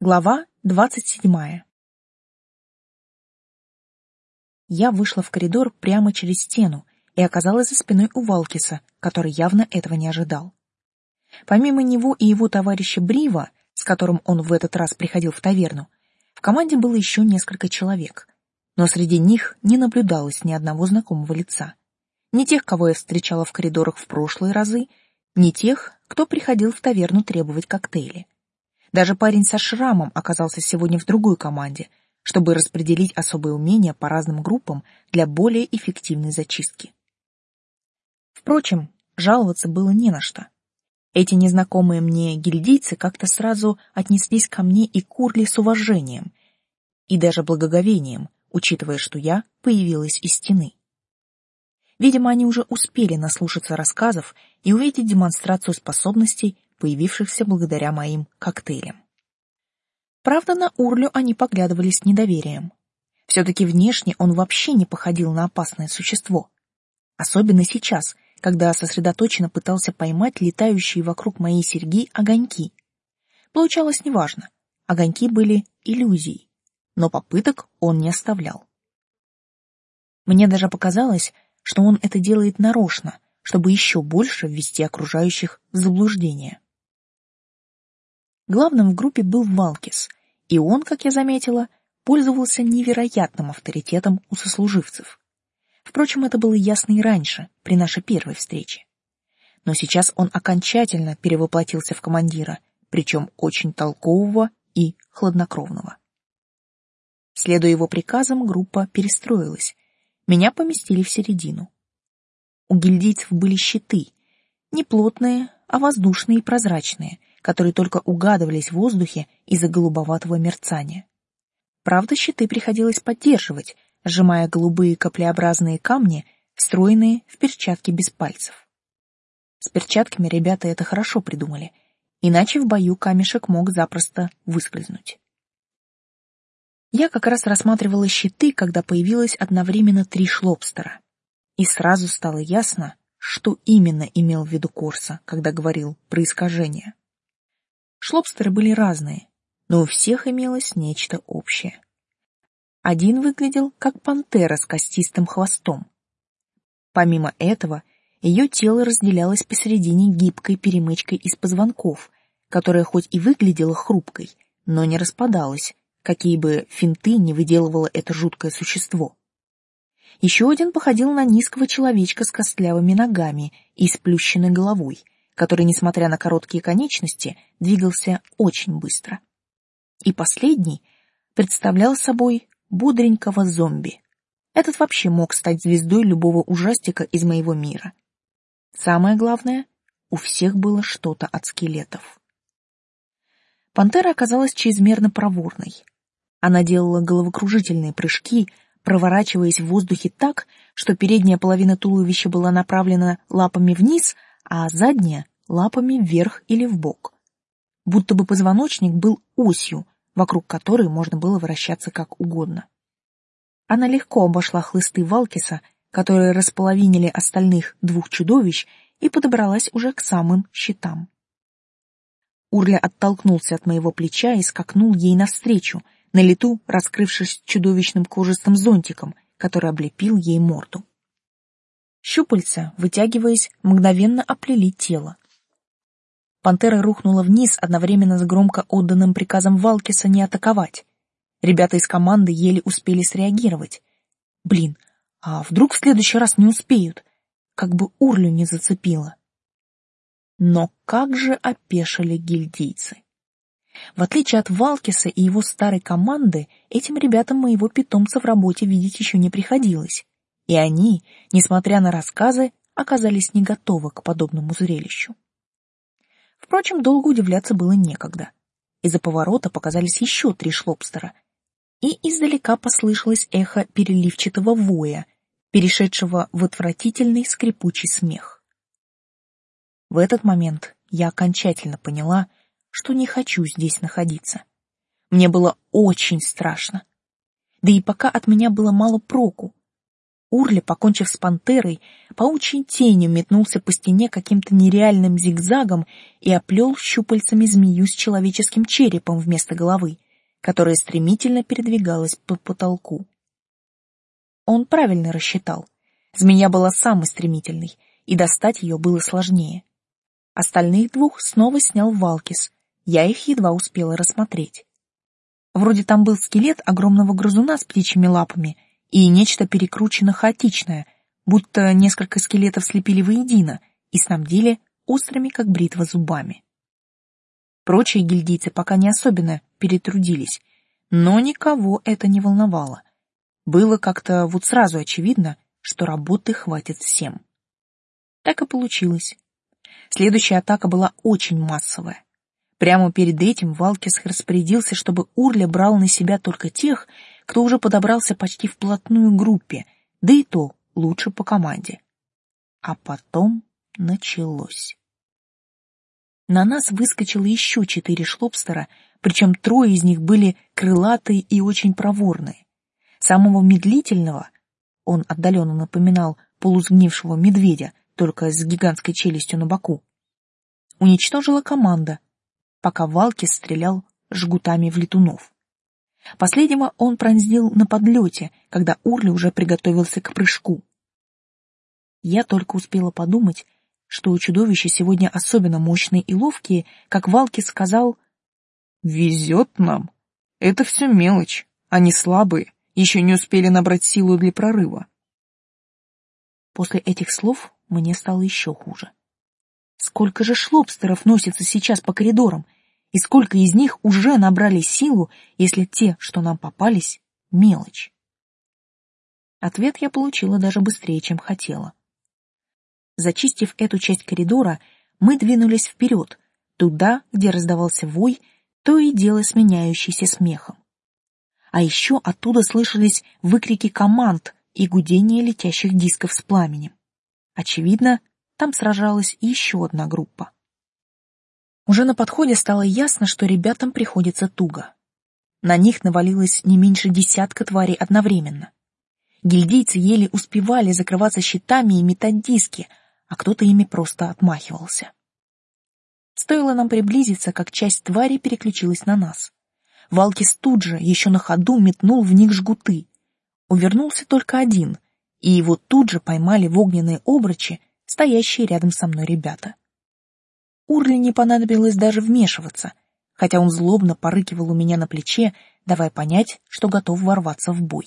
Глава двадцать седьмая. Я вышла в коридор прямо через стену и оказалась за спиной у Валкиса, который явно этого не ожидал. Помимо него и его товарища Брива, с которым он в этот раз приходил в таверну, в команде было еще несколько человек, но среди них не наблюдалось ни одного знакомого лица. Ни тех, кого я встречала в коридорах в прошлые разы, ни тех, кто приходил в таверну требовать коктейли. Даже парень со шрамом оказался сегодня в другой команде, чтобы распределить особые умения по разным группам для более эффективной зачистки. Впрочем, жаловаться было не на что. Эти незнакомые мне гильдийцы как-то сразу отнеслись ко мне и Курли с уважением и даже благоговением, учитывая, что я появилась из стены. Видимо, они уже успели наслушаться рассказов и увидеть демонстрацию способностей появившихся благодаря моим коктейлям. Правда, на Урлю они поглядывали с недоверием. Все-таки внешне он вообще не походил на опасное существо. Особенно сейчас, когда сосредоточенно пытался поймать летающие вокруг моей серьги огоньки. Получалось неважно, огоньки были иллюзией, но попыток он не оставлял. Мне даже показалось, что он это делает нарочно, чтобы еще больше ввести окружающих в заблуждение. Главным в группе был Валкис, и он, как я заметила, пользовался невероятным авторитетом у сослуживцев. Впрочем, это было ясно и раньше, при нашей первой встрече. Но сейчас он окончательно перевоплотился в командира, причем очень толкового и хладнокровного. Следуя его приказам, группа перестроилась. Меня поместили в середину. У гильдийцев были щиты, не плотные, а воздушные и прозрачные, которые только угадывались в воздухе из-за голубоватого мерцания. Правда, щиты приходилось поддерживать, сжимая голубые каплеобразные камни, встроенные в перчатки без пальцев. С перчатками ребята это хорошо придумали, иначе в бою камешек мог запросто выскользнуть. Я как раз рассматривала щиты, когда появилось одновременно три шлобстера. И сразу стало ясно, что именно имел в виду Корса, когда говорил про искажение. Шлобстеры были разные, но у всех имелось нечто общее. Один выглядел как пантера с костистым хвостом. Помимо этого, ее тело разделялось посередине гибкой перемычкой из позвонков, которая хоть и выглядела хрупкой, но не распадалась, какие бы финты не выделывало это жуткое существо. Еще один походил на низкого человечка с костлявыми ногами и сплющенной головой — который, несмотря на короткие конечности, двигался очень быстро. И последний представлял собой бодренького зомби. Этот вообще мог стать звездой любого ужастика из моего мира. Самое главное, у всех было что-то от скелетов. Пантера оказалась чрезмерно проворной. Она делала головокружительные прыжки, проворачиваясь в воздухе так, что передняя половина туловища была направлена лапами вниз, а задняя — лапами вверх или вбок. Будто бы позвоночник был осью, вокруг которой можно было вращаться как угодно. Она легко обошла хлысты Валкиса, которые располовинили остальных двух чудовищ, и подобралась уже к самым щитам. Урля оттолкнулся от моего плеча и скакнул ей навстречу, на лету раскрывшись чудовищным кожистым зонтиком, который облепил ей морду. Щупальца, вытягиваясь, мгновенно оплели тело. Пантера рухнула вниз одновременно с громко отданным приказом Валкиса не атаковать. Ребята из команды еле успели среагировать. Блин, а вдруг в следующий раз не успеют? Как бы урлю не зацепило. Но как же опешили гильдийцы? В отличие от Валкиса и его старой команды, этим ребятам моего питомца в работе видеть еще не приходилось и они, несмотря на рассказы, оказались не готовы к подобному зрелищу. Впрочем, долго удивляться было некогда. Из-за поворота показались еще три шлобстера, и издалека послышалось эхо переливчатого воя, перешедшего в отвратительный скрипучий смех. В этот момент я окончательно поняла, что не хочу здесь находиться. Мне было очень страшно. Да и пока от меня было мало проку, Урли, покончив с пантерой, паучьей тенью метнулся по стене каким-то нереальным зигзагом и оплел щупальцами змею с человеческим черепом вместо головы, которая стремительно передвигалась по потолку. Он правильно рассчитал. Змея была самой стремительной, и достать ее было сложнее. Остальных двух снова снял Валкис, я их едва успела рассмотреть. Вроде там был скелет огромного грызуна с птичьими лапами — и нечто перекручено хаотичное, будто несколько скелетов слепили воедино и снабдили острыми, как бритва, зубами. Прочие гильдийцы пока не особенно перетрудились, но никого это не волновало. Было как-то вот сразу очевидно, что работы хватит всем. Так и получилось. Следующая атака была очень массовая. Прямо перед этим Валкис распорядился, чтобы Урля брал на себя только тех, кто уже подобрался почти вплотную к группе, да и то лучше по команде. А потом началось. На нас выскочило еще четыре шлобстера, причем трое из них были крылатые и очень проворные. Самого медлительного, он отдаленно напоминал полусгнившего медведя, только с гигантской челюстью на боку, уничтожила команда, пока Валки стрелял жгутами в летунов. Последнего он пронзил на подлете, когда Урли уже приготовился к прыжку. Я только успела подумать, что у чудовища сегодня особенно мощные и ловкие, как Валки сказал «Везет нам. Это все мелочь. Они слабые, еще не успели набрать силу для прорыва». После этих слов мне стало еще хуже. Сколько же шлобстеров носится сейчас по коридорам, и сколько из них уже набрали силу, если те, что нам попались, мелочь? Ответ я получила даже быстрее, чем хотела. Зачистив эту часть коридора, мы двинулись вперед, туда, где раздавался вой, то и дело сменяющийся смехом. А еще оттуда слышались выкрики команд и гудение летящих дисков с пламенем. Очевидно, там сражалась еще одна группа. Уже на подходе стало ясно, что ребятам приходится туго. На них навалилось не меньше десятка тварей одновременно. Гильдейцы еле успевали закрываться щитами и метать диски, а кто-то ими просто отмахивался. Стоило нам приблизиться, как часть твари переключилась на нас. Валкис тут же, еще на ходу, метнул в них жгуты. Увернулся только один, и его тут же поймали в огненные обручи стоящие рядом со мной ребята. Урли не понадобилось даже вмешиваться, хотя он злобно порыкивал у меня на плече, давая понять, что готов ворваться в бой.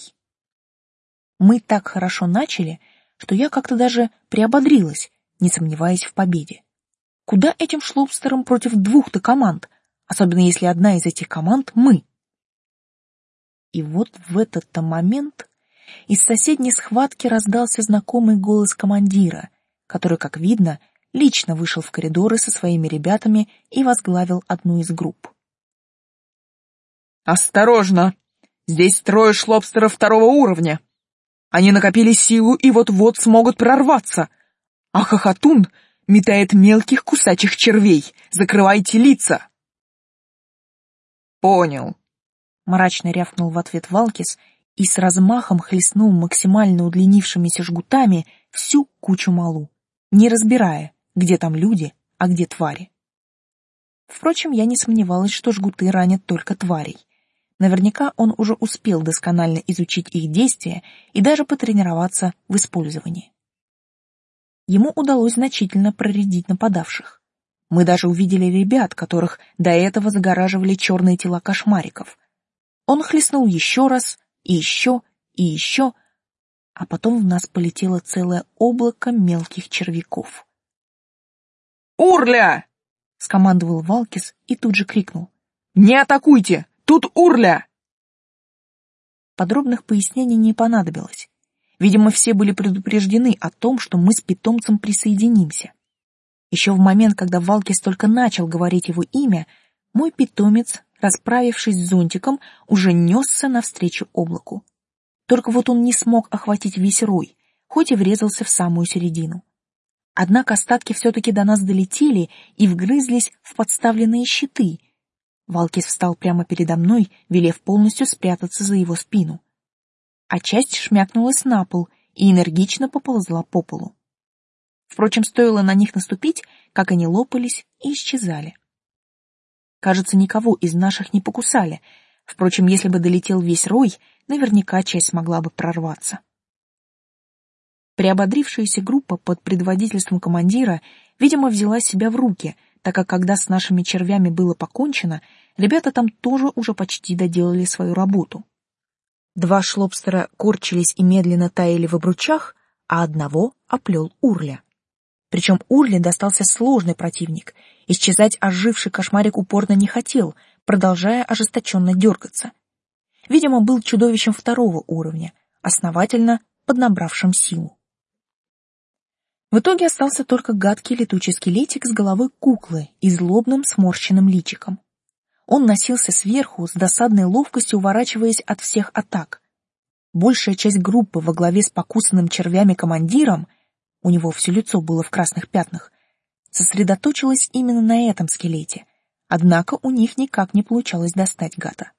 Мы так хорошо начали, что я как-то даже приободрилась, не сомневаясь в победе. Куда этим шлобстерам против двух-то команд, особенно если одна из этих команд — мы? И вот в этот-то момент из соседней схватки раздался знакомый голос командира — который, как видно, лично вышел в коридоры со своими ребятами и возглавил одну из групп. «Осторожно! Здесь трое шлобстеров второго уровня. Они накопили силу и вот-вот смогут прорваться. А Хохотун метает мелких кусачих червей. Закрывайте лица!» «Понял», — мрачно рявкнул в ответ Валкис и с размахом хлестнул максимально удлинившимися жгутами всю кучу малу не разбирая, где там люди, а где твари. Впрочем, я не сомневалась, что жгуты ранят только тварей. Наверняка он уже успел досконально изучить их действия и даже потренироваться в использовании. Ему удалось значительно проредить нападавших. Мы даже увидели ребят, которых до этого загораживали черные тела кошмариков. Он хлестнул еще раз, и еще, и еще, а потом в нас полетело целое облако мелких червяков. «Урля!» — скомандовал Валкис и тут же крикнул. «Не атакуйте! Тут Урля!» Подробных пояснений не понадобилось. Видимо, все были предупреждены о том, что мы с питомцем присоединимся. Еще в момент, когда Валкис только начал говорить его имя, мой питомец, расправившись с зонтиком, уже несся навстречу облаку. Только вот он не смог охватить весь рой, хоть и врезался в самую середину. Однако остатки все-таки до нас долетели и вгрызлись в подставленные щиты. Валкис встал прямо передо мной, велев полностью спрятаться за его спину. А часть шмякнулась на пол, и энергично поползла по полу. Впрочем, стоило на них наступить, как они лопались и исчезали. Кажется, никого из наших не покусали. Впрочем, если бы долетел весь рой, наверняка часть могла бы прорваться. Приободрившаяся группа под предводительством командира, видимо, взяла себя в руки, так как когда с нашими червями было покончено, ребята там тоже уже почти доделали свою работу. Два шлобстера корчились и медленно таяли в обручах, а одного оплел Урля. Причем Урле достался сложный противник. Исчезать оживший кошмарик упорно не хотел, продолжая ожесточенно дергаться. Видимо, был чудовищем второго уровня, основательно поднабравшим силу. В итоге остался только гадкий летучий скелетик с головой куклы и злобным сморщенным личиком. Он носился сверху, с досадной ловкостью уворачиваясь от всех атак. Большая часть группы во главе с покусанным червями командиром — у него все лицо было в красных пятнах, сосредоточилась именно на этом скелете, однако у них никак не получалось достать гада.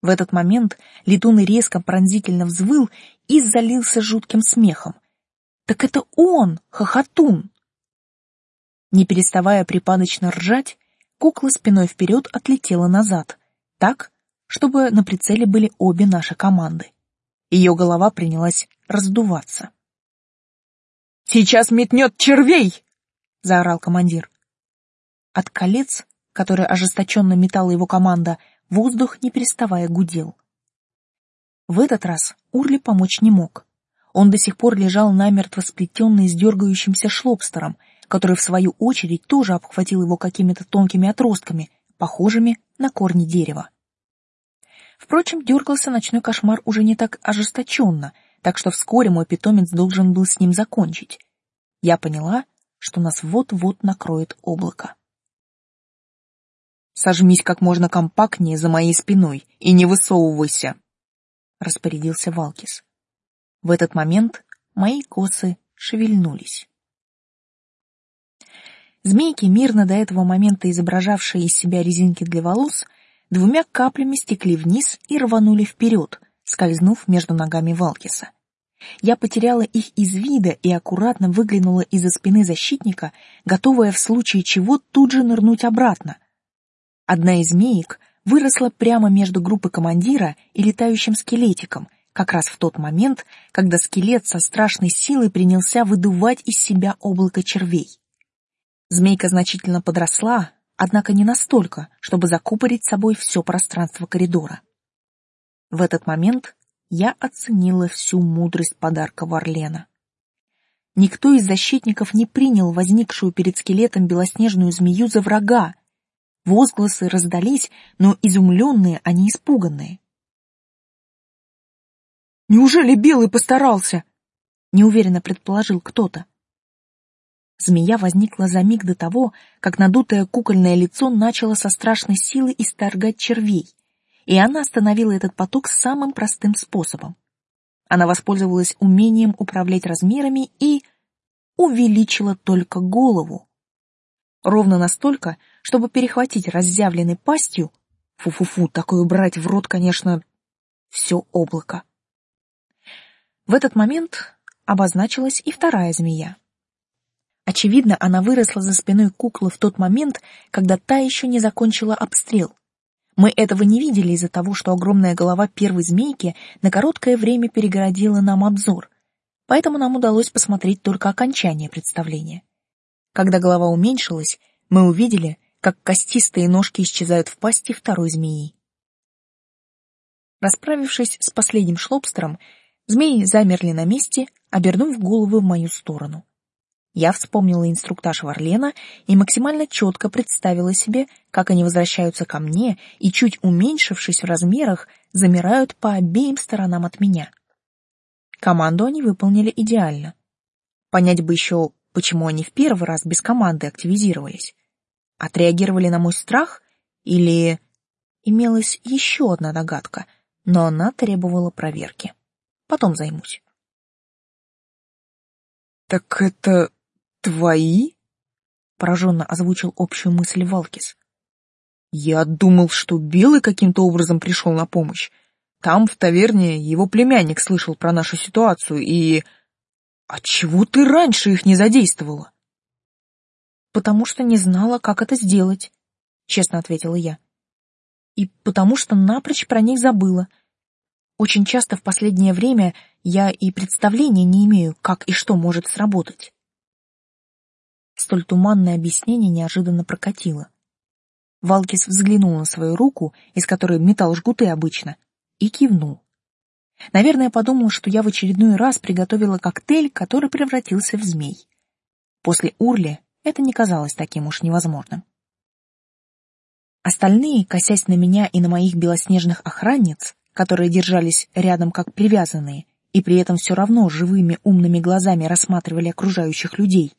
В этот момент летун резко пронзительно взвыл и залился жутким смехом. «Так это он, хохотун!» Не переставая припадочно ржать, кукла спиной вперед отлетела назад, так, чтобы на прицеле были обе наши команды. Ее голова принялась раздуваться. Сейчас метнет червей!» — заорал командир. От колец, которые ожесточенно метала его команда, воздух, не переставая, гудел. В этот раз Урли помочь не мог. Он до сих пор лежал намертво сплетенный с дергающимся шлобстером, который, в свою очередь, тоже обхватил его какими-то тонкими отростками, похожими на корни дерева. Впрочем, дергался ночной кошмар уже не так ожесточенно, так что вскоре мой питомец должен был с ним закончить. Я поняла, что нас вот-вот накроет облако. «Сожмись как можно компактнее за моей спиной и не высовывайся», — распорядился Валкис. В этот момент мои косы шевельнулись. Змейки, мирно до этого момента изображавшие из себя резинки для волос, двумя каплями стекли вниз и рванули вперед, скользнув между ногами Валкиса. Я потеряла их из вида и аккуратно выглянула из-за спины защитника, готовая в случае чего тут же нырнуть обратно. Одна из змеек выросла прямо между группой командира и летающим скелетиком, как раз в тот момент, когда скелет со страшной силой принялся выдувать из себя облако червей. Змейка значительно подросла, однако не настолько, чтобы закупорить собой все пространство коридора. В этот момент я оценила всю мудрость подарка Варлена. Никто из защитников не принял возникшую перед скелетом белоснежную змею за врага. Возгласы раздались, но изумленные, а не испуганные. «Неужели Белый постарался?» — неуверенно предположил кто-то. Змея возникла за миг до того, как надутое кукольное лицо начало со страшной силой исторгать червей и она остановила этот поток самым простым способом. Она воспользовалась умением управлять размерами и увеличила только голову. Ровно настолько, чтобы перехватить разъявленной пастью, фу-фу-фу, такое брать в рот, конечно, все облако. В этот момент обозначилась и вторая змея. Очевидно, она выросла за спиной куклы в тот момент, когда та еще не закончила обстрел. Мы этого не видели из-за того, что огромная голова первой змейки на короткое время перегородила нам обзор, поэтому нам удалось посмотреть только окончание представления. Когда голова уменьшилась, мы увидели, как костистые ножки исчезают в пасти второй змеи. Расправившись с последним шлобстером, змеи замерли на месте, обернув головы в мою сторону. Я вспомнила инструктаж Варлена и максимально четко представила себе, как они возвращаются ко мне и, чуть уменьшившись в размерах, замирают по обеим сторонам от меня. Команду они выполнили идеально. Понять бы еще, почему они в первый раз без команды активизировались. Отреагировали на мой страх или... Имелась еще одна догадка, но она требовала проверки. Потом займусь. «Так это «Твои?» — пораженно озвучил общую мысль Валкис. «Я думал, что Белый каким-то образом пришел на помощь. Там, в таверне, его племянник слышал про нашу ситуацию и... Отчего ты раньше их не задействовала? Потому что не знала, как это сделать, честно ответила я. И потому что напрочь про них забыла. Очень часто в последнее время я и представления не имею, как и что может сработать. Столь туманное объяснение неожиданно прокатило. Валкис взглянул на свою руку, из которой металл жгуты обычно, и кивнул. Наверное, подумал, что я в очередной раз приготовила коктейль, который превратился в змей. После урли это не казалось таким уж невозможным. Остальные, косясь на меня и на моих белоснежных охранниц, которые держались рядом как привязанные, и при этом все равно живыми умными глазами рассматривали окружающих людей,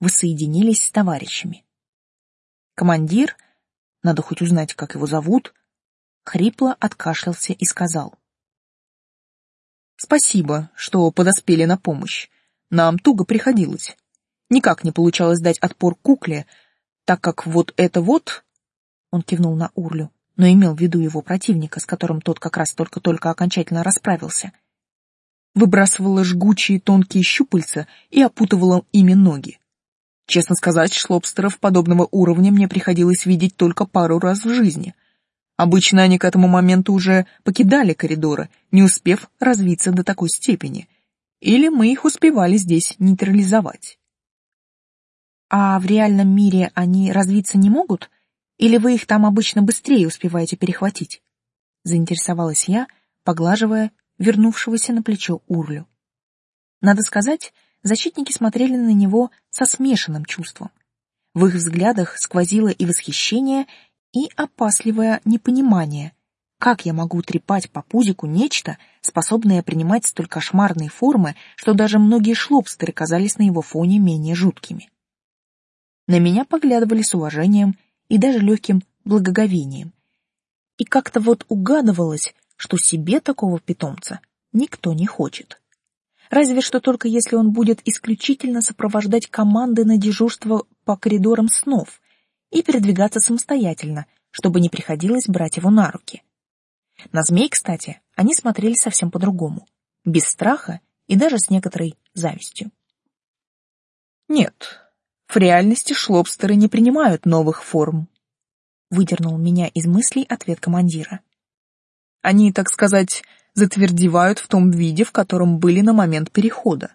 воссоединились с товарищами. Командир, надо хоть узнать, как его зовут, хрипло откашлялся и сказал. «Спасибо, что подоспели на помощь. Нам туго приходилось. Никак не получалось дать отпор кукле, так как вот это вот...» Он кивнул на Урлю, но имел в виду его противника, с которым тот как раз только-только окончательно расправился. Выбрасывала жгучие тонкие щупальца и опутывала ими ноги. Честно сказать, шлобстеров подобного уровня мне приходилось видеть только пару раз в жизни. Обычно они к этому моменту уже покидали коридоры, не успев развиться до такой степени. Или мы их успевали здесь нейтрализовать. А в реальном мире они развиться не могут? Или вы их там обычно быстрее успеваете перехватить? Заинтересовалась я, поглаживая вернувшегося на плечо Урлю. Надо сказать, защитники смотрели на него со смешанным чувством. В их взглядах сквозило и восхищение, и опасливое непонимание. Как я могу трепать по пузику нечто, способное принимать столь кошмарные формы, что даже многие шлобстеры казались на его фоне менее жуткими? На меня поглядывали с уважением и даже легким благоговением. И как-то вот угадывалось, что себе такого питомца никто не хочет. Разве что только если он будет исключительно сопровождать команды на дежурство по коридорам снов и передвигаться самостоятельно, чтобы не приходилось брать его на руки. На змей, кстати, они смотрели совсем по-другому, без страха и даже с некоторой завистью. Нет, в реальности шлобстеры не принимают новых форм. Выдернул меня из мыслей ответ командира. Они, так сказать, затвердевают в том виде, в котором были на момент перехода.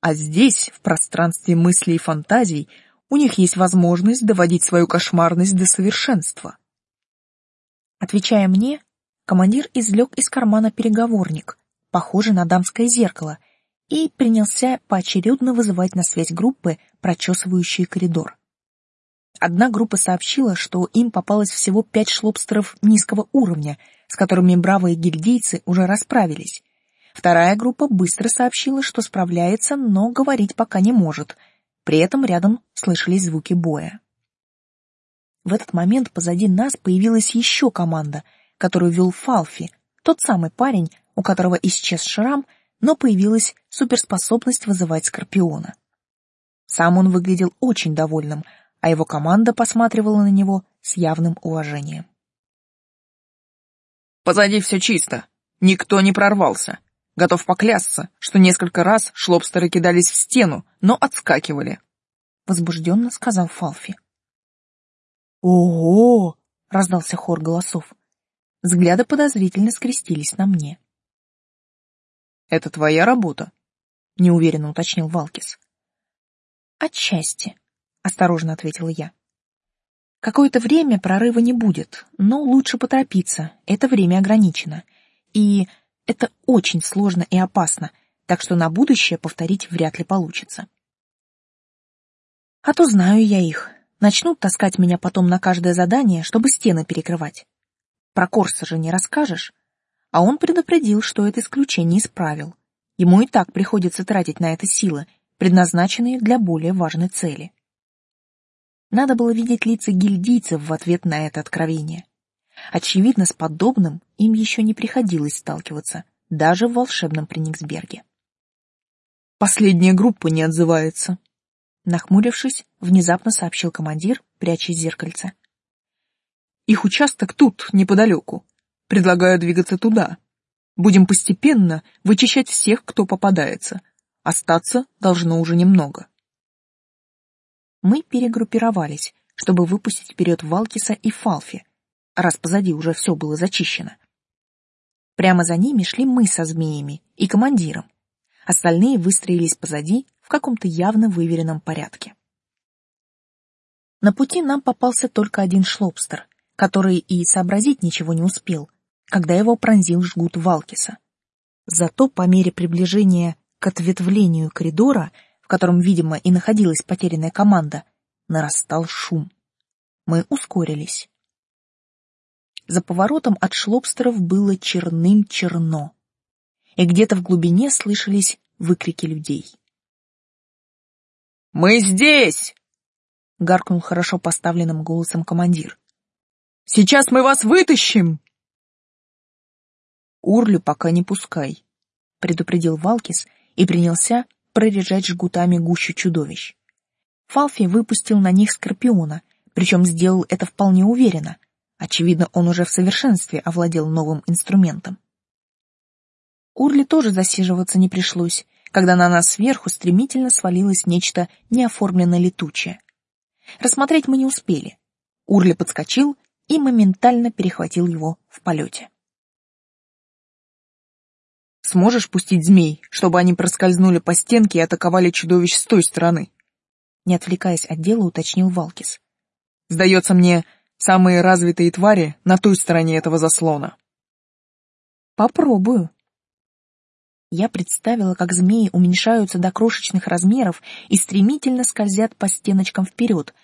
А здесь, в пространстве мыслей и фантазий, у них есть возможность доводить свою кошмарность до совершенства. Отвечая мне, командир извлек из кармана переговорник, похожий на дамское зеркало, и принялся поочередно вызывать на связь группы, прочесывающие коридор. Одна группа сообщила, что им попалось всего пять шлобстеров низкого уровня, с которыми бравые гильдейцы уже расправились. Вторая группа быстро сообщила, что справляется, но говорить пока не может. При этом рядом слышались звуки боя. В этот момент позади нас появилась еще команда, которую вел Фалфи, тот самый парень, у которого исчез шрам, но появилась суперспособность вызывать Скорпиона. Сам он выглядел очень довольным, а его команда посматривала на него с явным уважением. «Позади все чисто. Никто не прорвался. Готов поклясться, что несколько раз шлобстеры кидались в стену, но отскакивали», — возбужденно сказал Фалфи. «Ого!» — раздался хор голосов. Взгляды подозрительно скрестились на мне. «Это твоя работа?» — неуверенно уточнил Валкис. «Отчасти», осторожно ответила я. Какое-то время прорыва не будет, но лучше поторопиться, это время ограничено. И это очень сложно и опасно, так что на будущее повторить вряд ли получится. А то знаю я их. Начнут таскать меня потом на каждое задание, чтобы стены перекрывать. Про Корса же не расскажешь. А он предупредил, что это исключение исправил. Ему и так приходится тратить на это силы, предназначенные для более важной цели. Надо было видеть лица гильдийцев в ответ на это откровение. Очевидно, с подобным им еще не приходилось сталкиваться, даже в волшебном Прениксберге. «Последняя группа не отзывается», — нахмурившись, внезапно сообщил командир, пряча зеркальце. «Их участок тут, неподалеку. Предлагаю двигаться туда. Будем постепенно вычищать всех, кто попадается. Остаться должно уже немного. Мы перегруппировались, чтобы выпустить вперед Валкиса и Фалфи, раз позади уже все было зачищено. Прямо за ними шли мы со змеями и командиром. Остальные выстроились позади в каком-то явно выверенном порядке. На пути нам попался только один шлобстер, который и сообразить ничего не успел, когда его пронзил жгут Валкиса. Зато по мере приближения к ответвлению коридора, в котором, видимо, и находилась потерянная команда, нарастал шум. Мы ускорились. За поворотом от шлобстеров было черным-черно, и где-то в глубине слышались выкрики людей. «Мы здесь!» — гаркнул хорошо поставленным голосом командир. «Сейчас мы вас вытащим!» «Урлю пока не пускай», — предупредил Валкис и принялся прорежать жгутами гущу чудовищ. Фалфи выпустил на них скорпиона, причем сделал это вполне уверенно. Очевидно, он уже в совершенстве овладел новым инструментом. Урли тоже засиживаться не пришлось, когда на нас сверху стремительно свалилось нечто неоформленно летучее. Рассмотреть мы не успели. Урли подскочил и моментально перехватил его в полете. Сможешь пустить змей, чтобы они проскользнули по стенке и атаковали чудовищ с той стороны? Не отвлекаясь от дела, уточнил Валкис. Сдается мне, самые развитые твари на той стороне этого заслона. Попробую. Я представила, как змеи уменьшаются до крошечных размеров и стремительно скользят по стеночкам вперед,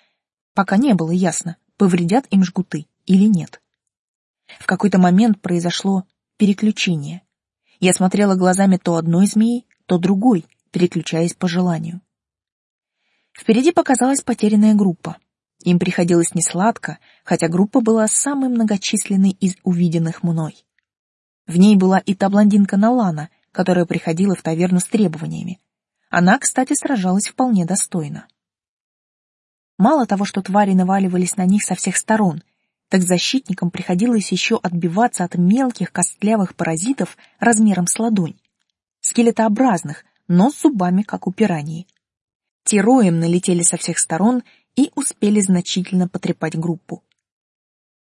пока не было ясно, повредят им жгуты или нет. В какой-то момент произошло переключение. Я смотрела глазами то одной змеи, то другой, переключаясь по желанию. Впереди показалась потерянная группа. Им приходилось несладко, хотя группа была самой многочисленной из увиденных мной. В ней была и та блондинка Налана, которая приходила в таверну с требованиями. Она, кстати, сражалась вполне достойно. Мало того, что твари наваливались на них со всех сторон, так защитникам приходилось еще отбиваться от мелких костлявых паразитов размером с ладонь, скелетообразных, но с зубами, как у пираньи. Те роем налетели со всех сторон и успели значительно потрепать группу.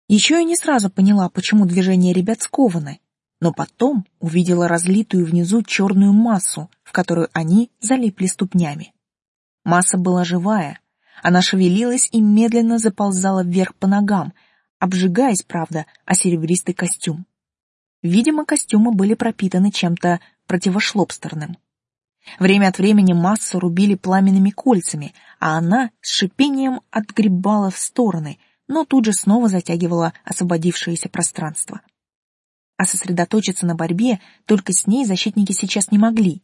Еще я не сразу поняла, почему движения ребят скованы, но потом увидела разлитую внизу черную массу, в которую они залипли ступнями. Масса была живая, она шевелилась и медленно заползала вверх по ногам, обжигаясь, правда, о серебристый костюм. Видимо, костюмы были пропитаны чем-то противошлобстерным. Время от времени массу рубили пламенными кольцами, а она с шипением отгребала в стороны, но тут же снова затягивала освободившееся пространство. А сосредоточиться на борьбе только с ней защитники сейчас не могли.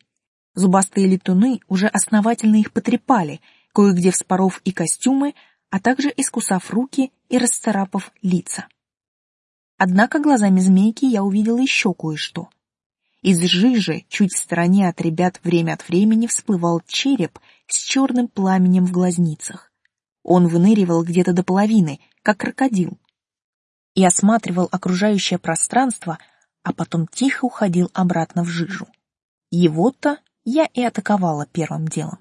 Зубастые летуны уже основательно их потрепали, кое-где вспоров и костюмы, а также искусав руки и расцарапав лица. Однако глазами змейки я увидела еще кое-что. Из жижи чуть в стороне от ребят время от времени всплывал череп с черным пламенем в глазницах. Он выныривал где-то до половины, как крокодил, и осматривал окружающее пространство, а потом тихо уходил обратно в жижу. Его-то я и атаковала первым делом.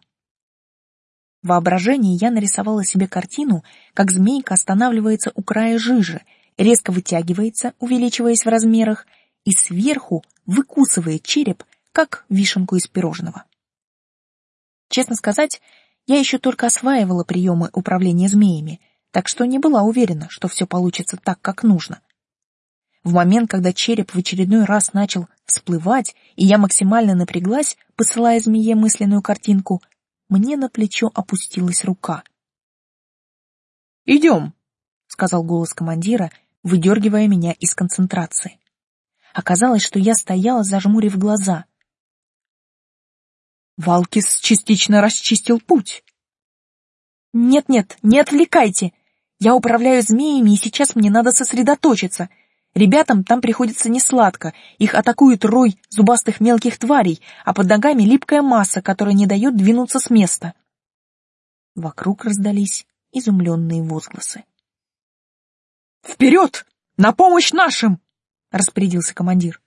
В воображении я нарисовала себе картину, как змейка останавливается у края жижи, резко вытягивается, увеличиваясь в размерах, и сверху выкусывает череп, как вишенку из пирожного. Честно сказать, я еще только осваивала приемы управления змеями, так что не была уверена, что все получится так, как нужно. В момент, когда череп в очередной раз начал всплывать, и я максимально напряглась, посылая змее мысленную картинку, мне на плечо опустилась рука. «Идем», — сказал голос командира, выдергивая меня из концентрации. Оказалось, что я стояла, зажмурив глаза. Валкис частично расчистил путь. «Нет-нет, не отвлекайте! Я управляю змеями, и сейчас мне надо сосредоточиться. Ребятам там приходится несладко, их атакует рой зубастых мелких тварей, а под ногами липкая масса, которая не дает двинуться с места. Вокруг раздались изумленные возгласы. «Вперед! На помощь нашим!» — распорядился командир.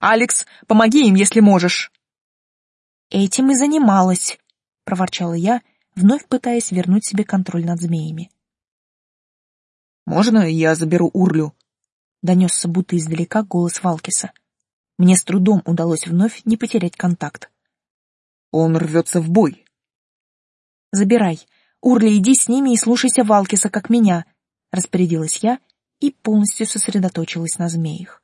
Алекс, помоги им, если можешь!» «Этим и занималась», — проворчала я, вновь пытаясь вернуть себе контроль над змеями. «Можно я заберу Урлю?» — донесся будто издалека голос Валкиса. Мне с трудом удалось вновь не потерять контакт. «Он рвется в бой». «Забирай. Урля, иди с ними и слушайся Валкиса, как меня», — распорядилась я и полностью сосредоточилась на змеях.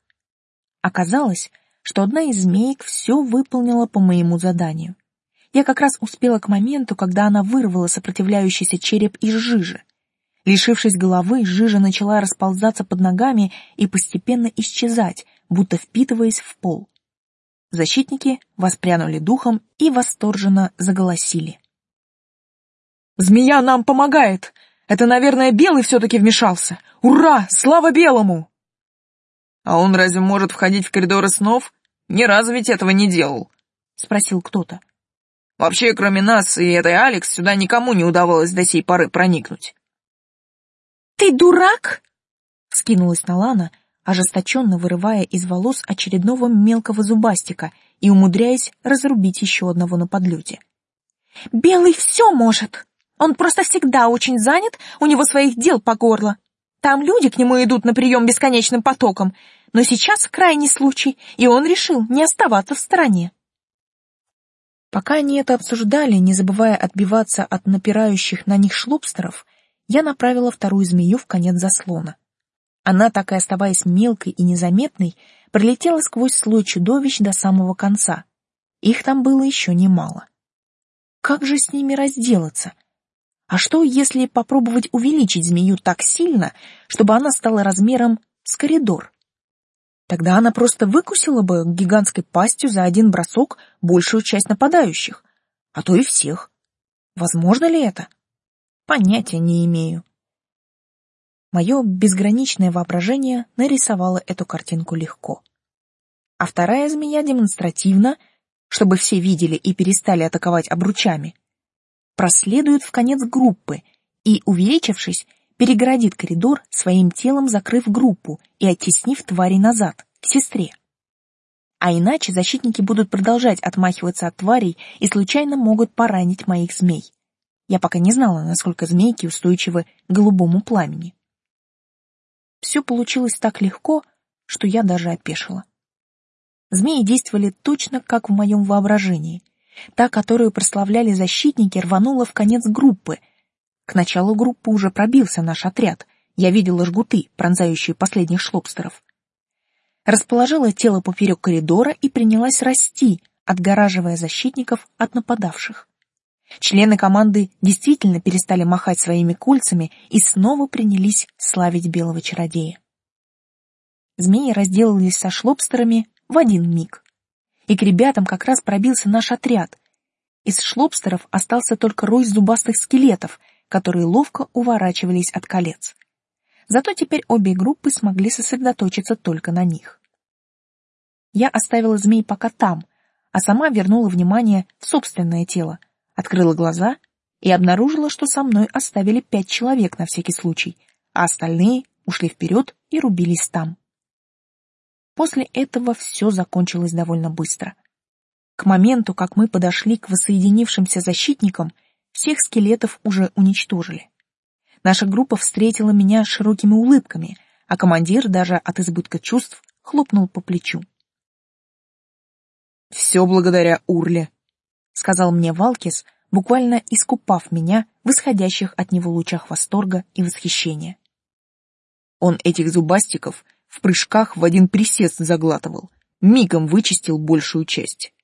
Оказалось, что одна из змеек все выполнила по моему заданию. Я как раз успела к моменту, когда она вырвала сопротивляющийся череп из жижи. Лишившись головы, жижа начала расползаться под ногами и постепенно исчезать, будто впитываясь в пол. Защитники воспрянули духом и восторженно заголосили. «Змея нам помогает! Это, наверное, Белый все-таки вмешался! Ура! Слава Белому!» «А он разве может входить в коридоры снов? Ни разу ведь этого не делал», — спросил кто-то. «Вообще, кроме нас и этой Алекс, сюда никому не удавалось до сей поры проникнуть». «Ты дурак?» — скинулась Налана, ожесточенно вырывая из волос очередного мелкого зубастика и умудряясь разрубить еще одного на подлете. «Белый все может! Он просто всегда очень занят, у него своих дел по горло. Там люди к нему идут на прием бесконечным потоком, но сейчас крайний случай, и он решил не оставаться в стороне. Пока они это обсуждали, не забывая отбиваться от напирающих на них шлобстеров, я направила вторую змею в конец заслона. Она, так и оставаясь мелкой и незаметной, пролетела сквозь слой чудовищ до самого конца. Их там было еще немало. Как же с ними разделаться? А что, если попробовать увеличить змею так сильно, чтобы она стала размером с коридор? Тогда она просто выкусила бы гигантской пастью за один бросок большую часть нападающих, а то и всех. Возможно ли это? Понятия не имею. Мое безграничное воображение нарисовало эту картинку легко. А вторая змея демонстративно, чтобы все видели и перестали атаковать обручами, проследует в конец группы и, увеличившись, перегородит коридор, своим телом закрыв группу и оттеснив твари назад, к сестре. А иначе защитники будут продолжать отмахиваться от тварей и случайно могут поранить моих змей. Я пока не знала, насколько змейки устойчивы к голубому пламени. Все получилось так легко, что я даже опешила. Змеи действовали точно как в моем воображении. Та, которую прославляли защитники, рванула в конец группы — к началу группы уже пробился наш отряд. Я видела жгуты, пронзающие последних шлобстеров. Расположила тело поперек коридора и принялась расти, отгораживая защитников от нападавших. Члены команды действительно перестали махать своими кольцами и снова принялись славить белого чародея. Змеи разделались со шлобстерами в один миг. И к ребятам как раз пробился наш отряд. Из шлобстеров остался только рой зубастых скелетов — которые ловко уворачивались от колец. Зато теперь обе группы смогли сосредоточиться только на них. Я оставила змей пока там, а сама вернула внимание в собственное тело, открыла глаза и обнаружила, что со мной оставили пять человек на всякий случай, а остальные ушли вперед и рубились там. После этого все закончилось довольно быстро. К моменту, как мы подошли к воссоединившимся защитникам, всех скелетов уже уничтожили. Наша группа встретила меня широкими улыбками, а командир даже от избытка чувств хлопнул по плечу. «Все благодаря Урле», — сказал мне Валкис, буквально искупав меня в исходящих от него лучах восторга и восхищения. Он этих зубастиков в прыжках в один присест заглатывал, мигом вычистил большую часть.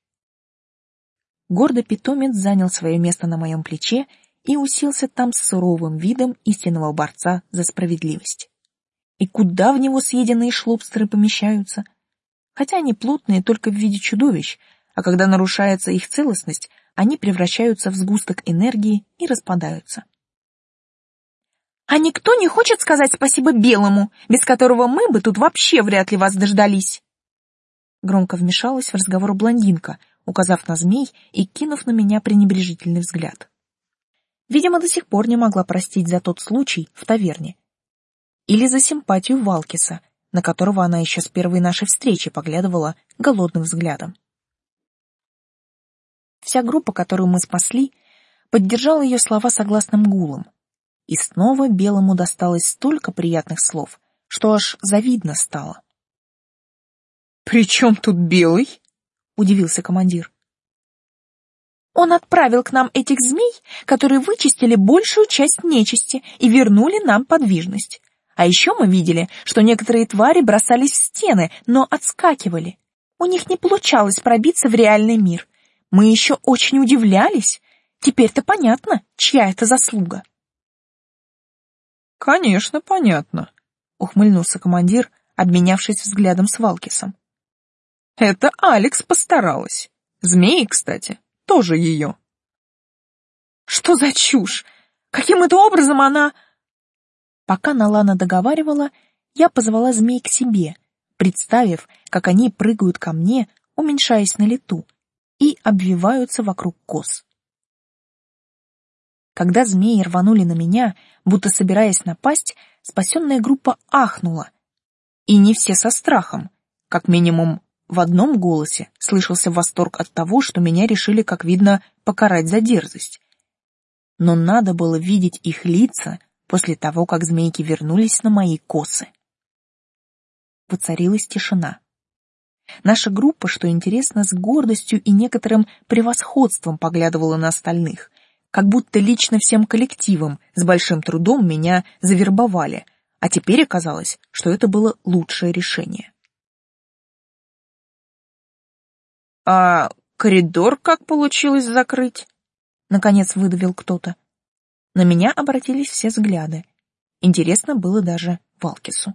Гордый питомец занял свое место на моем плече и уселся там с суровым видом истинного борца за справедливость. И куда в него съеденные шлобстеры помещаются? Хотя они плотные только в виде чудовищ, а когда нарушается их целостность, они превращаются в сгусток энергии и распадаются. «А никто не хочет сказать спасибо Белому, без которого мы бы тут вообще вряд ли вас дождались?» Громко вмешалась в разговор блондинка — указав на змей и кинув на меня пренебрежительный взгляд. Видимо, до сих пор не могла простить за тот случай в таверне. Или за симпатию Валкиса, на которого она еще с первой нашей встречи поглядывала голодным взглядом. Вся группа, которую мы спасли, поддержала ее слова согласным гулом. И снова Белому досталось столько приятных слов, что аж завидно стало. «При чем тут Белый?» — удивился командир. Он отправил к нам этих змей, которые вычистили большую часть нечисти и вернули нам подвижность. А еще мы видели, что некоторые твари бросались в стены, но отскакивали. У них не получалось пробиться в реальный мир. Мы еще очень удивлялись. Теперь-то понятно, чья это заслуга. Конечно, понятно, ухмыльнулся командир, обменявшись взглядом с Валкисом. Это Алекс постаралась. Змеи, кстати, тоже ее. Что за чушь? Каким это образом она... Пока Налана договаривала, я позвала змей к себе, представив, как они прыгают ко мне, уменьшаясь на лету, и обвиваются вокруг кос. Когда змеи рванули на меня, будто собираясь напасть, спасенная группа ахнула. И не все со страхом, как минимум в одном голосе слышался восторг от того, что меня решили, как видно, покарать за дерзость. Но надо было видеть их лица после того, как змейки вернулись на мои косы. Воцарилась тишина. Наша группа, что интересно, с гордостью и некоторым превосходством поглядывала на остальных, как будто лично всем коллективом с большим трудом меня завербовали, а теперь оказалось, что это было лучшее решение. А коридор как получилось закрыть? Наконец выдавил кто-то. На меня обратились все взгляды. Интересно было даже Валкису.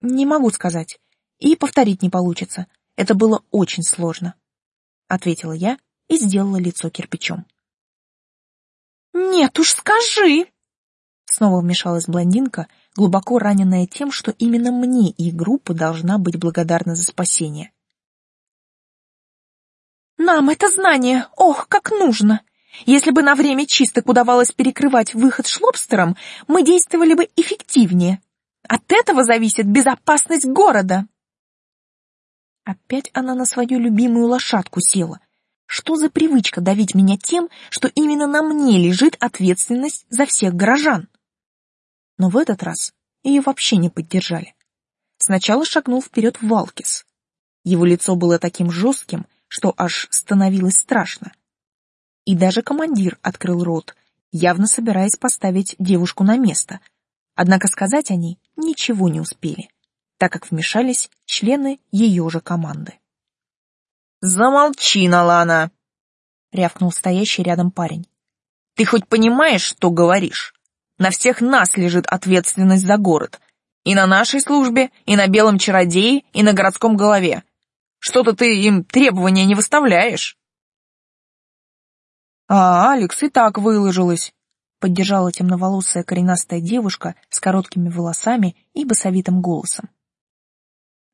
Не могу сказать. И повторить не получится. Это было очень сложно. Ответила я и сделала лицо кирпичом. Нет уж, скажи! Снова вмешалась блондинка, глубоко раненная тем, что именно мне и группа должна быть благодарна за спасение. Нам это знание, ох, как нужно. Если бы на время чисток удавалось перекрывать выход шлобстером, мы действовали бы эффективнее. От этого зависит безопасность города. Опять она на свою любимую лошадку села. Что за привычка давить меня тем, что именно на мне лежит ответственность за всех горожан? Но в этот раз ее вообще не поддержали. Сначала шагнул вперед Валкис. Его лицо было таким жестким, что аж становилось страшно. И даже командир открыл рот, явно собираясь поставить девушку на место. Однако сказать они ничего не успели, так как вмешались члены ее же команды. «Замолчи, Налана!» — рявкнул стоящий рядом парень. «Ты хоть понимаешь, что говоришь? На всех нас лежит ответственность за город. И на нашей службе, и на белом чародее, и на городском голове. Что-то ты им требования не выставляешь. А Алекс и так выложилась, поддержала темноволосая коренастая девушка с короткими волосами и басовитым голосом.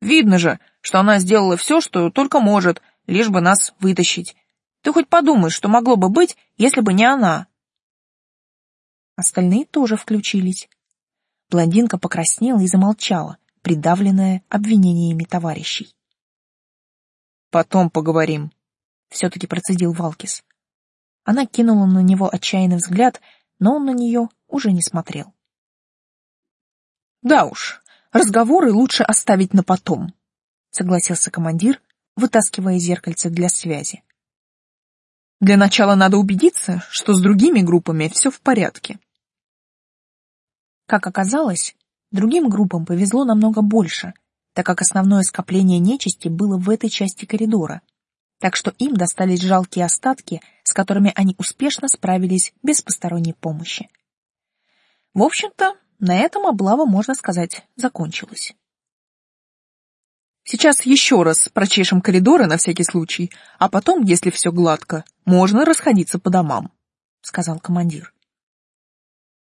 Видно же, что она сделала все, что только может, лишь бы нас вытащить. Ты хоть подумай, что могло бы быть, если бы не она. Остальные тоже включились. Блондинка покраснела и замолчала, придавленная обвинениями товарищей. Потом поговорим. Все-таки процедил Валкис. Она кинула на него отчаянный взгляд, но он на нее уже не смотрел. Да уж, разговоры лучше оставить на потом, согласился командир, вытаскивая зеркальце для связи. Для начала надо убедиться, что с другими группами все в порядке. Как оказалось, другим группам повезло намного больше, так как основное скопление нечисти было в этой части коридора, так что им достались жалкие остатки, с которыми они успешно справились без посторонней помощи. В общем-то, на этом облава, можно сказать, закончилась. Сейчас еще раз прочешем коридоры на всякий случай, а потом, если все гладко, можно расходиться по домам, сказал командир.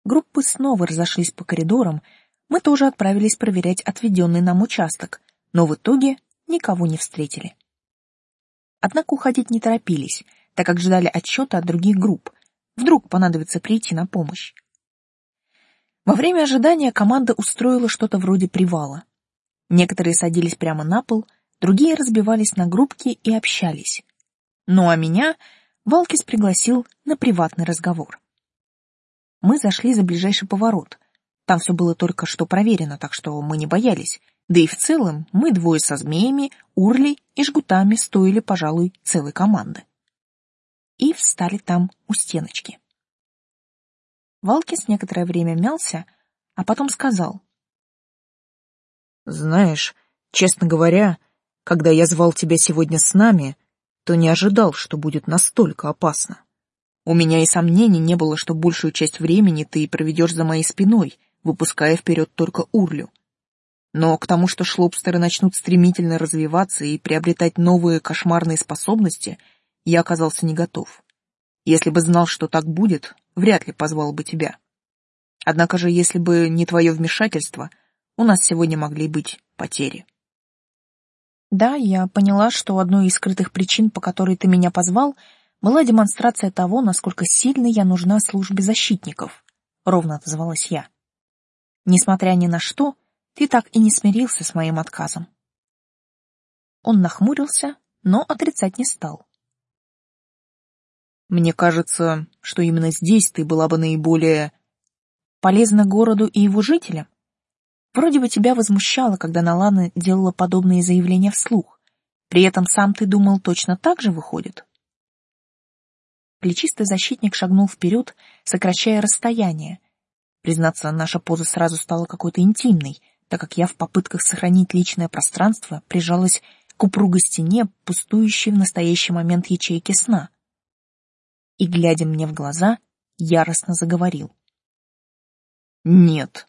Группы снова разошлись по коридорам, мы тоже отправились проверять отведенный нам участок, но в итоге никого не встретили. Однако уходить не торопились, так как ждали отчета от других групп. Вдруг понадобится прийти на помощь. Во время ожидания команда устроила что-то вроде привала. Некоторые садились прямо на пол, другие разбивались на группки и общались. Ну а меня Валкис пригласил на приватный разговор. Мы зашли за ближайший поворот. Там все было только что проверено, так что мы не боялись. Да и в целом мы двое со змеями, урли и жгутами стоили, пожалуй, целой команды. И встали там у стеночки. Валкис некоторое время мялся, а потом сказал. «Знаешь, честно говоря, когда я звал тебя сегодня с нами, то не ожидал, что будет настолько опасно. У меня и сомнений не было, что большую часть времени ты проведешь за моей спиной, выпуская вперед только урлю. Но к тому, что шлобстеры начнут стремительно развиваться и приобретать новые кошмарные способности, я оказался не готов. Если бы знал, что так будет, вряд ли позвал бы тебя. Однако же, если бы не твое вмешательство, у нас сегодня могли быть потери. Да, я поняла, что одной из скрытых причин, по которой ты меня позвал, была демонстрация того, насколько сильно я нужна службе защитников, ровно отозвалась я. Несмотря ни на что, ты так и не смирился с моим отказом. Он нахмурился, но отрицать не стал. Мне кажется, что именно здесь ты была бы наиболее полезна городу и его жителям. Вроде бы тебя возмущало, когда Налана делала подобные заявления вслух. При этом сам ты думал точно так же выходит. Плечистый защитник шагнул вперед, сокращая расстояние. Признаться, наша поза сразу стала какой-то интимной, так как я в попытках сохранить личное пространство прижалась к упругой стене, пустующей в настоящий момент ячейки сна и, глядя мне в глаза, яростно заговорил. «Нет,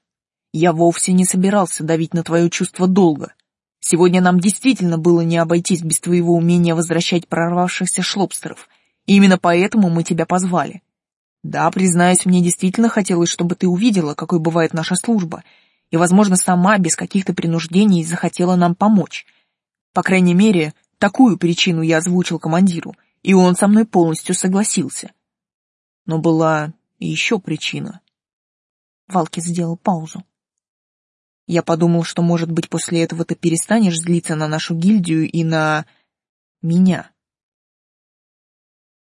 я вовсе не собирался давить на твое чувство долга. Сегодня нам действительно было не обойтись без твоего умения возвращать прорвавшихся шлобстеров, именно поэтому мы тебя позвали. Да, признаюсь, мне действительно хотелось, чтобы ты увидела, какой бывает наша служба, и, возможно, сама без каких-то принуждений захотела нам помочь. По крайней мере, такую причину я озвучил командиру, и он со мной полностью согласился. Но была еще причина. Валки сделал паузу. Я подумал, что, может быть, после этого ты перестанешь злиться на нашу гильдию и на... меня.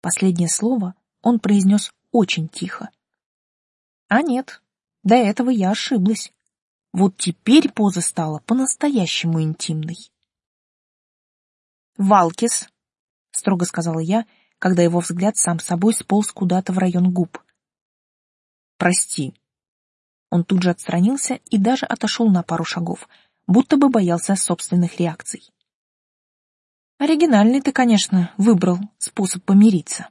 Последнее слово он произнес очень тихо. А нет, до этого я ошиблась. Вот теперь поза стала по-настоящему интимной. Валкис, строго сказала я, когда его взгляд сам собой сполз куда-то в район губ. Прости. Он тут же отстранился и даже отошел на пару шагов, будто бы боялся собственных реакций. Оригинальный ты, конечно, выбрал способ помириться.